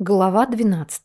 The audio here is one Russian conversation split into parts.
Глава 12.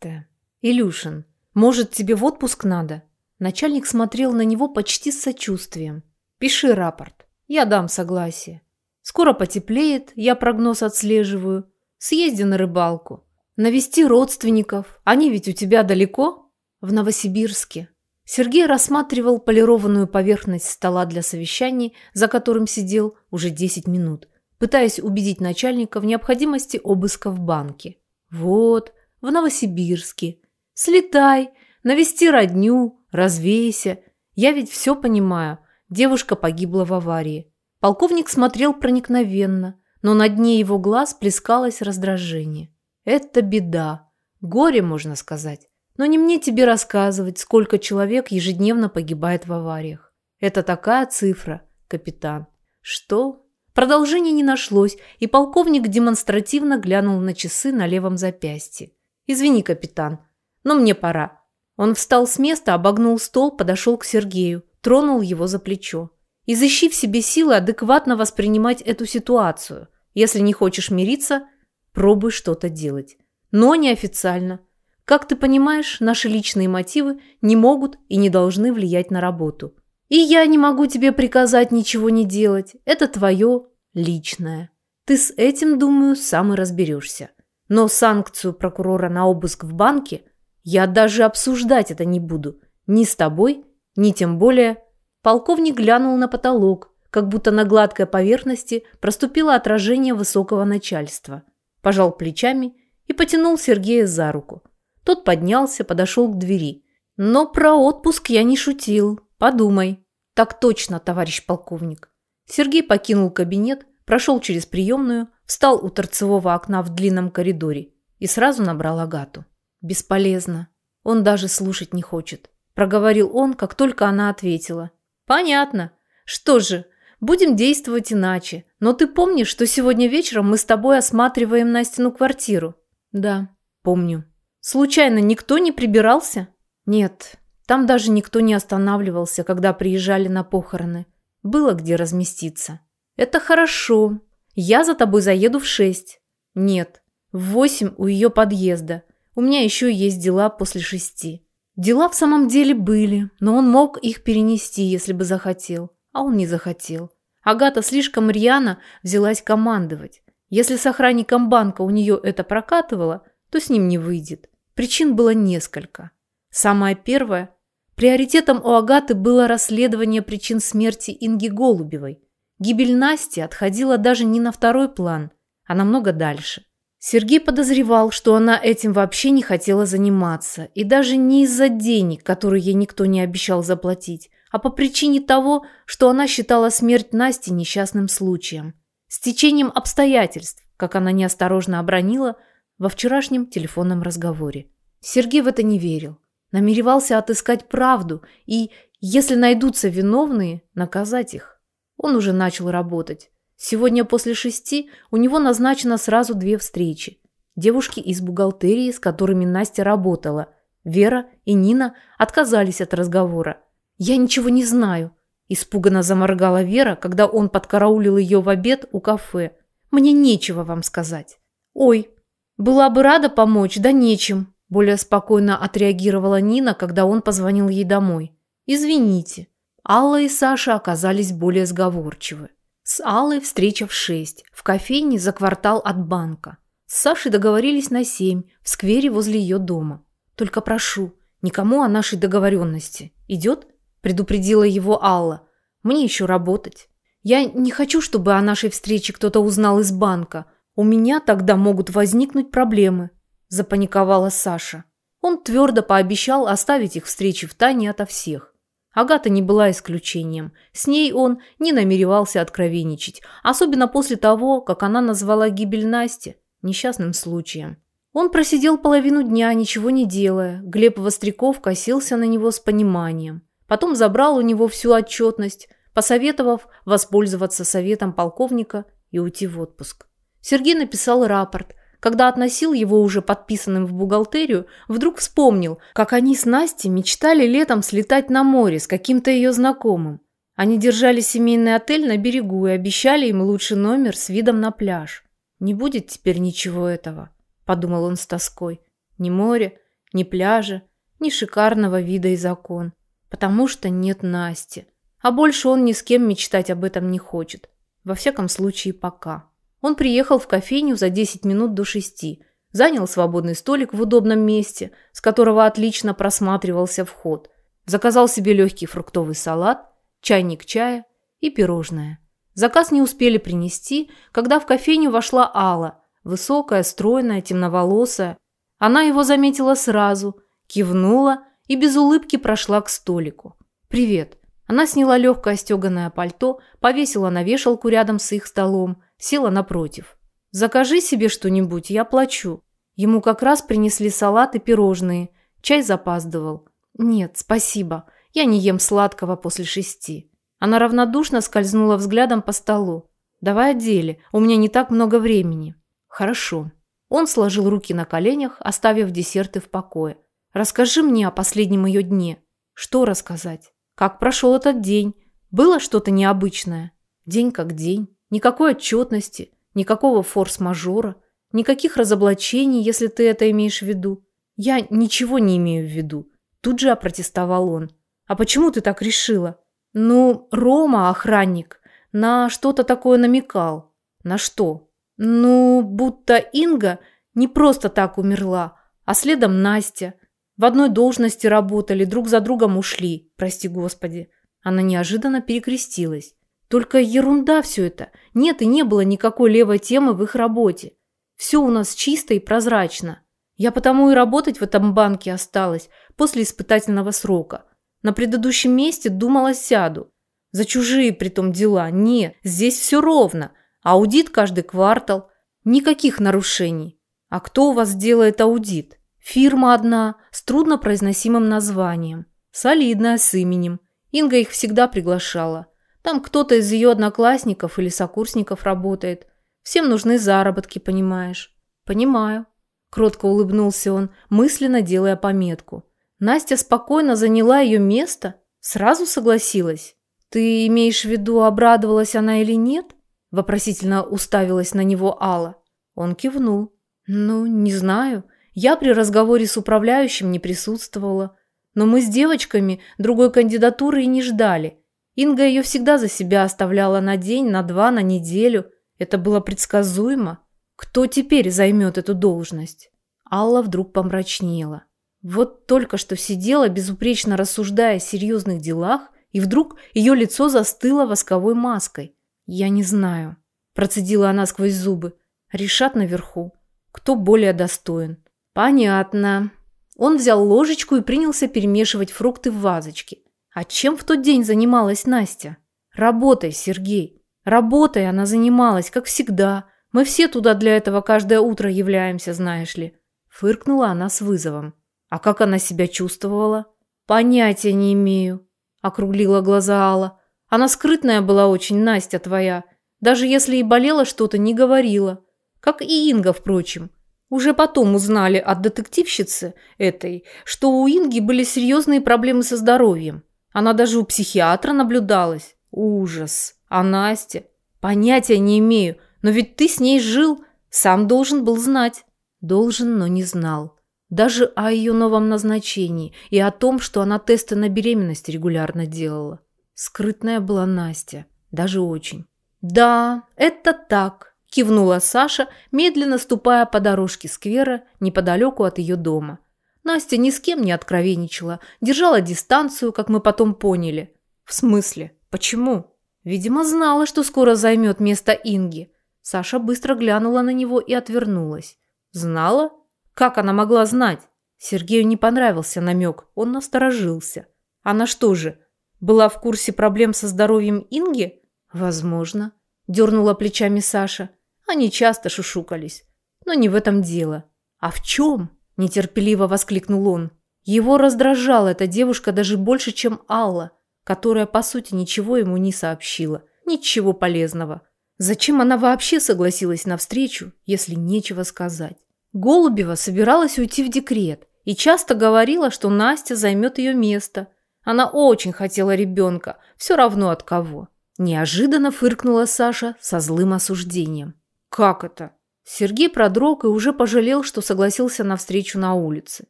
Илюшин, может, тебе в отпуск надо? Начальник смотрел на него почти с сочувствием. Пиши рапорт. Я дам согласие. Скоро потеплеет, я прогноз отслеживаю. Съезди на рыбалку. Навести родственников. Они ведь у тебя далеко? В Новосибирске. Сергей рассматривал полированную поверхность стола для совещаний, за которым сидел уже 10 минут, пытаясь убедить начальника в необходимости обыска в банке. Вот, в Новосибирске. Слетай, навести родню, развейся. Я ведь все понимаю. Девушка погибла в аварии. Полковник смотрел проникновенно, но на дне его глаз плескалось раздражение. Это беда. Горе, можно сказать. Но не мне тебе рассказывать, сколько человек ежедневно погибает в авариях. Это такая цифра, капитан. Что? Продолжения не нашлось, и полковник демонстративно глянул на часы на левом запястье. «Извини, капитан, но мне пора». Он встал с места, обогнул стол, подошел к Сергею, тронул его за плечо. «Изыщи в себе силы адекватно воспринимать эту ситуацию. Если не хочешь мириться, пробуй что-то делать. Но неофициально. Как ты понимаешь, наши личные мотивы не могут и не должны влиять на работу. И я не могу тебе приказать ничего не делать. Это твое личное. Ты с этим, думаю, сам и разберешься. Но санкцию прокурора на обыск в банке я даже обсуждать это не буду. Ни с тобой, ни тем более. Полковник глянул на потолок, как будто на гладкой поверхности проступило отражение высокого начальства. Пожал плечами и потянул Сергея за руку. Тот поднялся, подошел к двери. Но про отпуск я не шутил. Подумай. «Так точно, товарищ полковник». Сергей покинул кабинет, прошел через приемную, встал у торцевого окна в длинном коридоре и сразу набрал Агату. «Бесполезно. Он даже слушать не хочет», – проговорил он, как только она ответила. «Понятно. Что же, будем действовать иначе. Но ты помнишь, что сегодня вечером мы с тобой осматриваем Настину квартиру?» «Да, помню». «Случайно никто не прибирался?» «Нет, там даже никто не останавливался, когда приезжали на похороны. Было где разместиться. Это хорошо. Я за тобой заеду в шесть. Нет, в восемь у ее подъезда. У меня еще есть дела после шести. Дела в самом деле были, но он мог их перенести, если бы захотел. А он не захотел. Агата слишком рьяно взялась командовать. Если с охранником банка у нее это прокатывало, то с ним не выйдет. Причин было несколько. Самое первое Приоритетом у Агаты было расследование причин смерти Инги Голубевой. Гибель Насти отходила даже не на второй план, а намного дальше. Сергей подозревал, что она этим вообще не хотела заниматься, и даже не из-за денег, которые ей никто не обещал заплатить, а по причине того, что она считала смерть Насти несчастным случаем. С течением обстоятельств, как она неосторожно обронила во вчерашнем телефонном разговоре. Сергей в это не верил намеревался отыскать правду и, если найдутся виновные, наказать их. Он уже начал работать. Сегодня после шести у него назначено сразу две встречи. Девушки из бухгалтерии, с которыми Настя работала, Вера и Нина отказались от разговора. «Я ничего не знаю», – испуганно заморгала Вера, когда он подкараулил ее в обед у кафе. «Мне нечего вам сказать». «Ой, была бы рада помочь, да нечем», более спокойно отреагировала Нина, когда он позвонил ей домой. «Извините». Алла и Саша оказались более сговорчивы. С Аллой встреча в шесть, в кофейне за квартал от банка. С Сашей договорились на семь, в сквере возле ее дома. «Только прошу, никому о нашей договоренности. Идет?» – предупредила его Алла. «Мне еще работать. Я не хочу, чтобы о нашей встрече кто-то узнал из банка. У меня тогда могут возникнуть проблемы запаниковала Саша. Он твердо пообещал оставить их встречи в тайне ото всех. Агата не была исключением. С ней он не намеревался откровенничать, особенно после того, как она назвала гибель Насти несчастным случаем. Он просидел половину дня, ничего не делая. Глеб Востряков косился на него с пониманием. Потом забрал у него всю отчетность, посоветовав воспользоваться советом полковника и уйти в отпуск. Сергей написал рапорт – когда относил его уже подписанным в бухгалтерию, вдруг вспомнил, как они с Настей мечтали летом слетать на море с каким-то ее знакомым. Они держали семейный отель на берегу и обещали им лучший номер с видом на пляж. Не будет теперь ничего этого. подумал он с тоской. Ни моря, ни пляжа, ни шикарного вида из окон. Потому что нет Насти. А больше он ни с кем мечтать об этом не хочет. Во всяком случае, пока. Он приехал в кофейню за 10 минут до шести, занял свободный столик в удобном месте, с которого отлично просматривался вход, заказал себе легкий фруктовый салат, чайник чая и пирожное. Заказ не успели принести, когда в кофейню вошла Алла, высокая, стройная, темноволосая. Она его заметила сразу, кивнула и без улыбки прошла к столику. «Привет». Она сняла легкое стеганое пальто, повесила на вешалку рядом с их столом, села напротив. «Закажи себе что-нибудь, я плачу». Ему как раз принесли салат и пирожные. Чай запаздывал. «Нет, спасибо. Я не ем сладкого после шести». Она равнодушно скользнула взглядом по столу. «Давай о деле, у меня не так много времени». «Хорошо». Он сложил руки на коленях, оставив десерты в покое. «Расскажи мне о последнем ее дне». «Что рассказать? Как прошел этот день? Было что-то необычное?» «День как день. Никакой отчетности, никакого форс-мажора, никаких разоблачений, если ты это имеешь в виду». «Я ничего не имею в виду», – тут же опротестовал он. «А почему ты так решила?» Ну, Рома, охранник, на что-то такое намекал. На что? Ну, будто Инга не просто так умерла, а следом Настя. В одной должности работали, друг за другом ушли, прости господи. Она неожиданно перекрестилась. Только ерунда все это. Нет и не было никакой левой темы в их работе. Все у нас чисто и прозрачно. Я потому и работать в этом банке осталась после испытательного срока – на предыдущем месте думала сяду. За чужие притом дела. Не, здесь все ровно. Аудит каждый квартал. Никаких нарушений. А кто у вас делает аудит? Фирма одна, с труднопроизносимым названием. Солидная, с именем. Инга их всегда приглашала. Там кто-то из ее одноклассников или сокурсников работает. Всем нужны заработки, понимаешь? Понимаю. Кротко улыбнулся он, мысленно делая пометку. Настя спокойно заняла ее место, сразу согласилась. «Ты имеешь в виду, обрадовалась она или нет?» Вопросительно уставилась на него Алла. Он кивнул. «Ну, не знаю. Я при разговоре с управляющим не присутствовала. Но мы с девочками другой кандидатуры и не ждали. Инга ее всегда за себя оставляла на день, на два, на неделю. Это было предсказуемо. Кто теперь займет эту должность?» Алла вдруг помрачнела. Вот только что сидела, безупречно рассуждая о серьезных делах, и вдруг ее лицо застыло восковой маской. «Я не знаю», – процедила она сквозь зубы. «Решат наверху. Кто более достоин?» «Понятно». Он взял ложечку и принялся перемешивать фрукты в вазочке. А чем в тот день занималась Настя? Работой, Сергей. Работой она занималась, как всегда. Мы все туда для этого каждое утро являемся, знаешь ли. Фыркнула она с вызовом. А как она себя чувствовала? Понятия не имею, округлила глаза Алла. Она скрытная была очень, Настя твоя. Даже если и болела что-то, не говорила. Как и Инга, впрочем. Уже потом узнали от детективщицы этой, что у Инги были серьезные проблемы со здоровьем. Она даже у психиатра наблюдалась. Ужас. А Настя? Понятия не имею. Но ведь ты с ней жил. Сам должен был знать. Должен, но не знал. Даже о ее новом назначении и о том, что она тесты на беременность регулярно делала. Скрытная была Настя, даже очень. «Да, это так», – кивнула Саша, медленно ступая по дорожке сквера неподалеку от ее дома. Настя ни с кем не откровенничала, держала дистанцию, как мы потом поняли. «В смысле? Почему?» Видимо, знала, что скоро займет место Инги. Саша быстро глянула на него и отвернулась. «Знала?» Как она могла знать? Сергею не понравился намек, он насторожился. Она что же, была в курсе проблем со здоровьем Инги? Возможно. Дернула плечами Саша. Они часто шушукались. Но не в этом дело. А в чем? Нетерпеливо воскликнул он. Его раздражала эта девушка даже больше, чем Алла, которая, по сути, ничего ему не сообщила. Ничего полезного. Зачем она вообще согласилась на встречу, если нечего сказать? Голубева собиралась уйти в декрет и часто говорила, что Настя займет ее место. Она очень хотела ребенка, все равно от кого. Неожиданно фыркнула Саша со злым осуждением. «Как это? Сергей продрог и уже пожалел, что согласился на встречу на улице.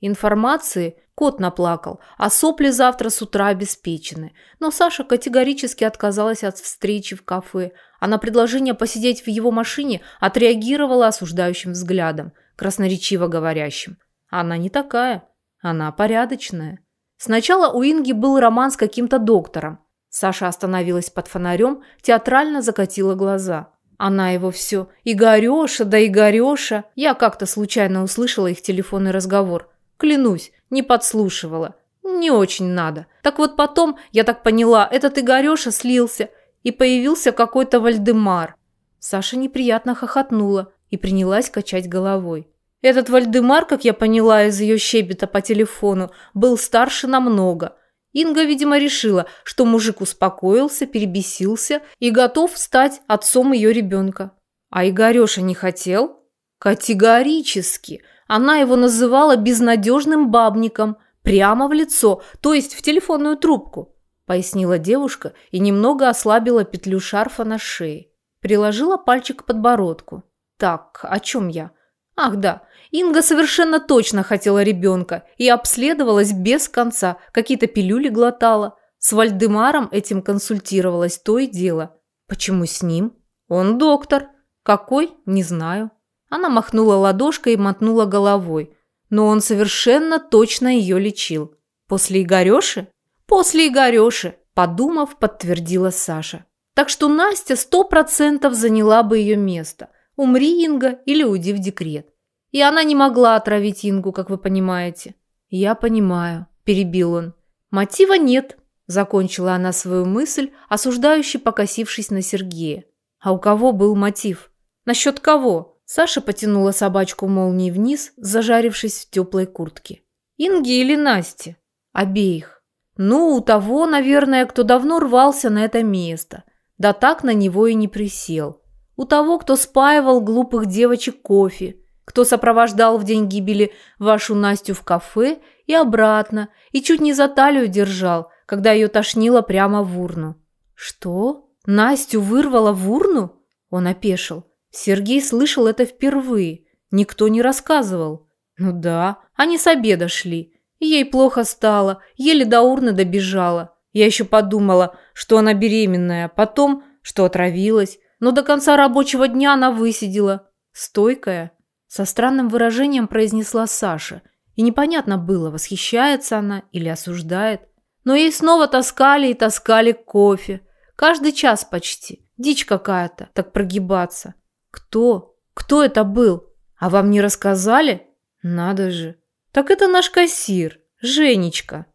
Информации кот наплакал, а сопли завтра с утра обеспечены. Но Саша категорически отказалась от встречи в кафе, а на предложение посидеть в его машине отреагировала осуждающим взглядом, красноречиво говорящим. Она не такая, она порядочная. Сначала у Инги был роман с каким-то доктором. Саша остановилась под фонарем, театрально закатила глаза. Она его все «Игореша, да Игореша». Я как-то случайно услышала их телефонный разговор. Клянусь, не подслушивала. Не очень надо. Так вот потом, я так поняла, этот Игореша слился, и появился какой-то Вальдемар. Саша неприятно хохотнула и принялась качать головой. Этот Вальдемар, как я поняла из ее щебета по телефону, был старше намного. Инга, видимо, решила, что мужик успокоился, перебесился и готов стать отцом ее ребенка. А Игореша не хотел? Категорически. Она его называла безнадежным бабником, прямо в лицо, то есть в телефонную трубку, пояснила девушка и немного ослабила петлю шарфа на шее. Приложила пальчик к подбородку. Так, о чем я? Ах да, Инга совершенно точно хотела ребенка и обследовалась без конца, какие-то пилюли глотала. С Вальдемаром этим консультировалась то и дело. Почему с ним? Он доктор. Какой? Не знаю. Она махнула ладошкой и мотнула головой. Но он совершенно точно ее лечил. После Игореши? После Игореши, подумав, подтвердила Саша. Так что Настя сто процентов заняла бы ее место. Умри, Инга, или уйди в декрет. И она не могла отравить Ингу, как вы понимаете. Я понимаю, перебил он. Мотива нет, закончила она свою мысль, осуждающе покосившись на Сергея. А у кого был мотив? Насчет кого? Саша потянула собачку молнией вниз, зажарившись в теплой куртке. Инги или Насти? Обеих. Ну, у того, наверное, кто давно рвался на это место. Да так на него и не присел у того, кто спаивал глупых девочек кофе, кто сопровождал в день гибели вашу Настю в кафе и обратно, и чуть не за талию держал, когда ее тошнило прямо в урну. Что? Настю вырвало в урну? Он опешил. Сергей слышал это впервые. Никто не рассказывал. Ну да, они с обеда шли. Ей плохо стало, еле до урны добежала. Я еще подумала, что она беременная, потом, что отравилась, но до конца рабочего дня она высидела. Стойкая. Со странным выражением произнесла Саша. И непонятно было, восхищается она или осуждает. Но ей снова таскали и таскали кофе. Каждый час почти. Дичь какая-то, так прогибаться. Кто? Кто это был? А вам не рассказали? Надо же. Так это наш кассир, Женечка.